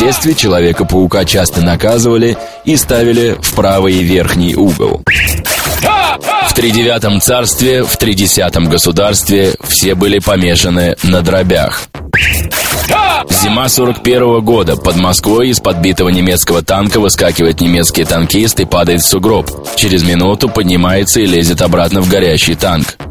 детстве Человека-паука часто наказывали и ставили в правый верхний угол. В тридевятом царстве, в тридесятом государстве все были помешаны на дробях. Зима 41 года. Под Москвой из подбитого немецкого танка выскакивает немецкий танкист и падает в сугроб. Через минуту поднимается и лезет обратно в горящий танк.